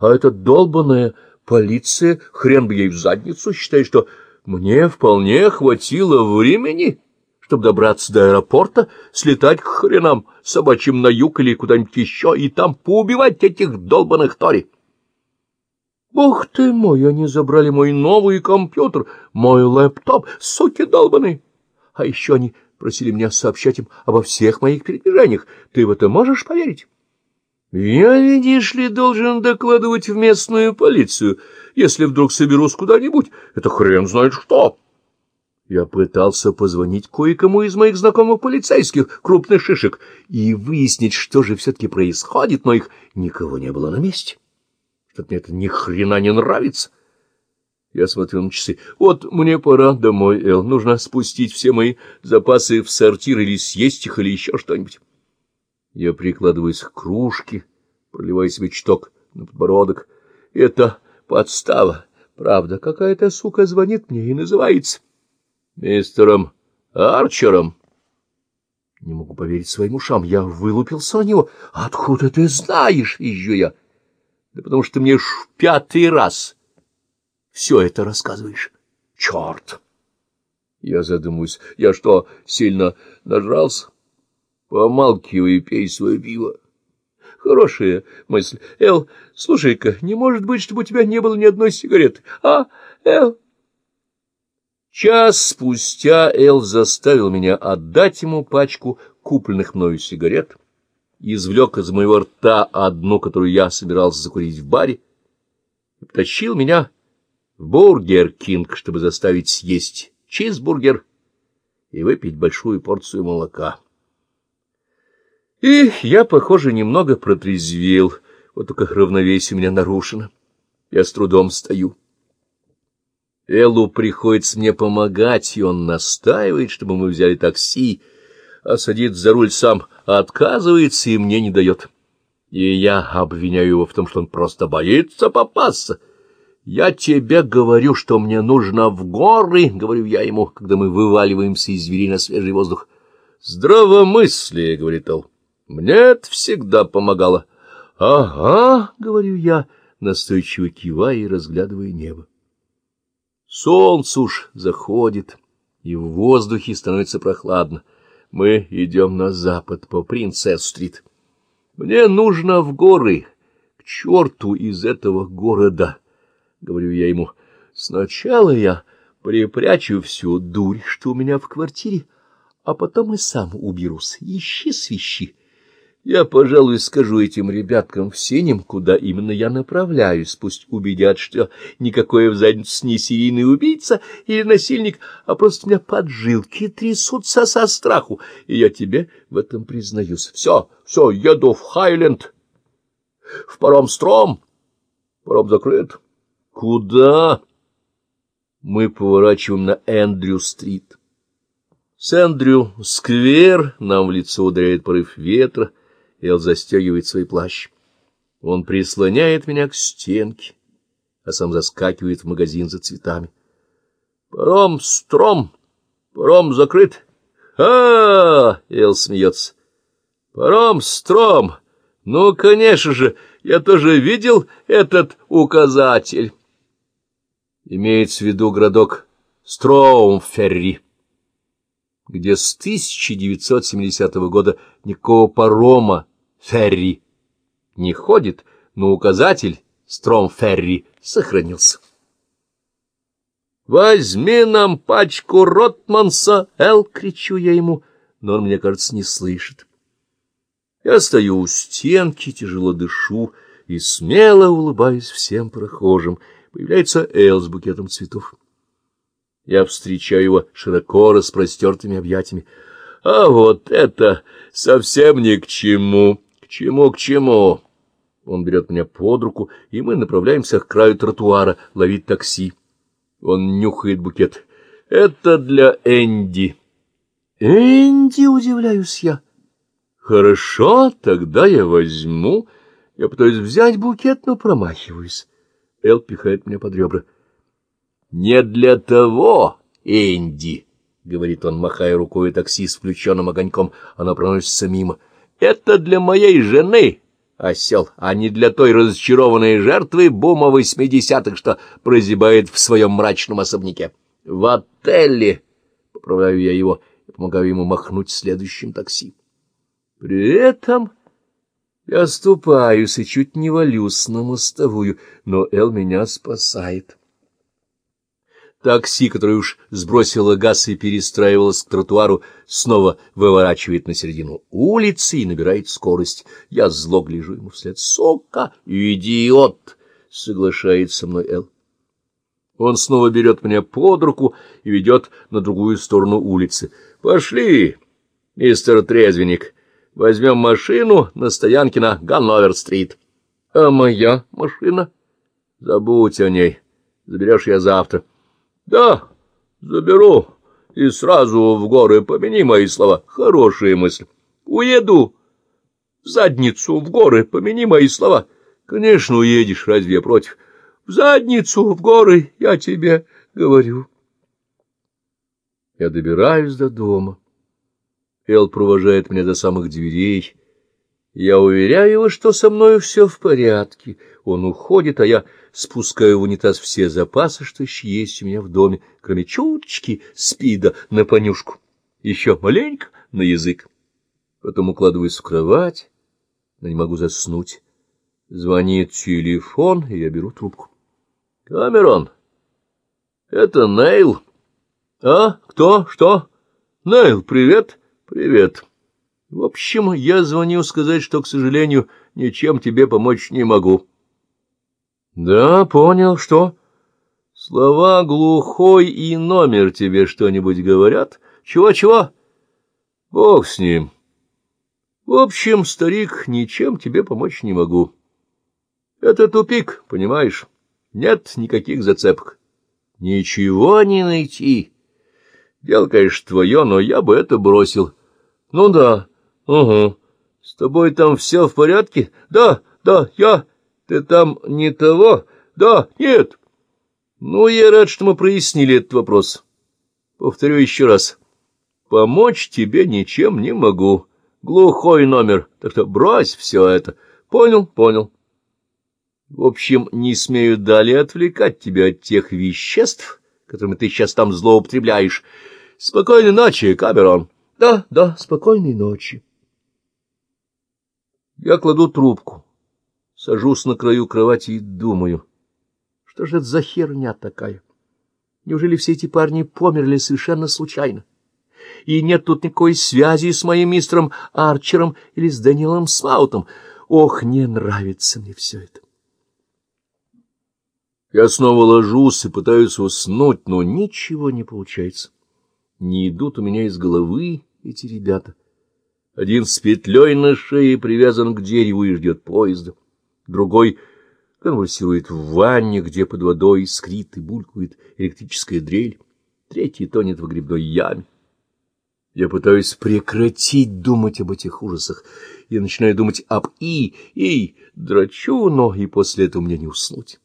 А эта долбаная полиция, хрен бы ей в задницу, считает, что мне вполне хватило времени, чтобы добраться до аэропорта, слетать к хренам собачьим на юг или куда-нибудь еще, и там поубивать этих долбаных Тори. Бог ты мой, они забрали мой новый компьютер, мой лэптоп, суки долбаные. А еще они просили меня сообщать им обо всех моих передвижениях. Ты в это можешь поверить? Я, видишь ли, должен докладывать в местную полицию, если вдруг соберусь куда-нибудь. Это хрен знает что. Я пытался позвонить кое-кому из моих знакомых полицейских, крупных шишек, и выяснить, что же все-таки происходит, но их никого не было на месте. Что-то мне это ни хрена не нравится. Я смотрю на часы. Вот мне пора домой, Эл. Нужно спустить все мои запасы в сортир или съесть их, или еще что-нибудь. Я прикладываюсь к кружке, проливаю себе чток на подбородок. Это подстава. Правда, какая-то сука звонит мне и называется мистером Арчером. Не могу поверить своим ушам. Я вылупился на него. Откуда ты знаешь, езжу я? Да потому что мне ж пятый раз все это рассказываешь. Черт! Я задумаюсь. Я что, сильно нажрался? Помалкивай и пей свое пиво. Хорошая мысль. Эл, слушай-ка, не может быть, чтобы у тебя не было ни одной сигареты. А, Эл... Час спустя Эл заставил меня отдать ему пачку купленных мною сигарет, извлек из моего рта одну, которую я собирался закурить в баре, и потащил меня в Burger King, чтобы заставить съесть чизбургер и выпить большую порцию молока. И я, похоже, немного протрезвел, вот только равновесие у меня нарушено. Я с трудом стою. Элу приходится мне помогать, и он настаивает, чтобы мы взяли такси, а садится за руль сам, отказывается и мне не дает. И я обвиняю его в том, что он просто боится попасться. «Я тебе говорю, что мне нужно в горы», — говорю я ему, когда мы вываливаемся из двери на свежий воздух. «Здравомыслие», — говорит Эл. «Мне это всегда помогало». «Ага», — говорю я, настойчиво кивая и разглядывая небо. Солнце уж заходит, и в воздухе становится прохладно. Мы идем на запад по Принцесс-стрит. Мне нужно в горы, к черту из этого города, — говорю я ему. Сначала я припрячу всю дурь, что у меня в квартире, а потом и сам уберусь. Ищи свищи. Я, пожалуй, скажу этим ребяткам в синем, куда именно я направляюсь. Пусть убедят, что никакой в задницу не серийный убийца или насильник, а просто у меня поджилки трясутся со страху, и я тебе в этом признаюсь. Все, все, еду в Хайленд, в паром Стром. Паром закрыт. Куда? Мы поворачиваем на Эндрю-стрит. С Эндрю-сквер нам в лицо ударяет порыв ветра, Эл застегивает свой плащ. Он прислоняет меня к стенке, а сам заскакивает в магазин за цветами. Паром стром, паром закрыт. А, -а, -а Эл смеется. Паром стром. Ну, конечно же, я тоже видел этот указатель. Имеется в виду городок Строумферри где с 1970 года никакого парома ферри не ходит, но указатель Стром-ферри сохранился. «Возьми нам пачку Ротманса, Эл!» — кричу я ему, но он, мне кажется, не слышит. Я стою у стенки, тяжело дышу и смело улыбаюсь всем прохожим. Появляется Эл с букетом цветов. Я встречаю его широко распростертыми объятиями. А вот это совсем ни к чему. К чему, к чему? Он берет меня под руку, и мы направляемся к краю тротуара ловить такси. Он нюхает букет. Это для Энди. Энди, удивляюсь я. Хорошо, тогда я возьму. Я пытаюсь взять букет, но промахиваюсь. Эл пихает меня под ребра. Не для того, Энди, — говорит он, махая рукой такси с включенным огоньком, она проносится мимо. Это для моей жены, осел, а не для той разочарованной жертвы бума восьмидесятых, что прозябает в своем мрачном особняке. В отеле, поправляю я его и помогаю ему махнуть следующим такси. При этом я оступаюсь и чуть не валюсь на мостовую, но Эл меня спасает. Такси, которое уж сбросило газ и перестраивалось к тротуару, снова выворачивает на середину улицы и набирает скорость. Я зло гляжу ему вслед. «Сока! Идиот!» — соглашается со мной Эл. Он снова берет меня под руку и ведет на другую сторону улицы. «Пошли, мистер Трезвенник, возьмем машину на стоянке на Ганновер-стрит». «А моя машина?» «Забудь о ней. Заберешь я завтра». Да, заберу и сразу в горы помяни мои слова. Хорошая мысль. Уеду в задницу в горы, помяни мои слова. Конечно, уедешь, разве я против? В задницу в горы, я тебе говорю. Я добираюсь до дома. Эл провожает меня до самых дверей. Я уверяю его, что со мной все в порядке. Он уходит, а я спускаю в унитаз все запасы, что еще есть у меня в доме, кроме чуточки спида на понюшку. Еще маленько на язык. Потом укладываюсь в кровать, но не могу заснуть. Звонит телефон, и я беру трубку. — Камерон, это Нейл. — А? Кто? Что? — Нейл, привет. — Привет. В общем, я звоню сказать, что, к сожалению, ничем тебе помочь не могу. — Да, понял, что? — Слова глухой и номер тебе что-нибудь говорят? Чего-чего? — Бог с ним. В общем, старик, ничем тебе помочь не могу. Это тупик, понимаешь? Нет никаких зацепок. Ничего не найти. Дело, конечно, твое, но я бы это бросил. Ну да... — Угу. С тобой там все в порядке? Да, да, я... Ты там не того? Да, нет. Ну, я рад, что мы прояснили этот вопрос. Повторю еще раз. Помочь тебе ничем не могу. Глухой номер, так что брось все это. Понял, понял. В общем, не смею далее отвлекать тебя от тех веществ, которыми ты сейчас там злоупотребляешь. Спокойной ночи, Камерон. Да, да, спокойной ночи. Я кладу трубку, сажусь на краю кровати и думаю, что же это за херня такая? Неужели все эти парни померли совершенно случайно? И нет тут никакой связи с моим мистером Арчером или с Данилом Смаутом. Ох, не нравится мне все это. Я снова ложусь и пытаюсь уснуть, но ничего не получается. Не идут у меня из головы эти ребята. Один с петлей на шее привязан к дереву и ждет поезда. Другой конвульсирует в ванне, где под водой искрит и булькает электрическая дрель. Третий тонет в грибной яме. Я пытаюсь прекратить думать об этих ужасах. Я начинаю думать об И, И, драчу, но и после этого мне не уснуть.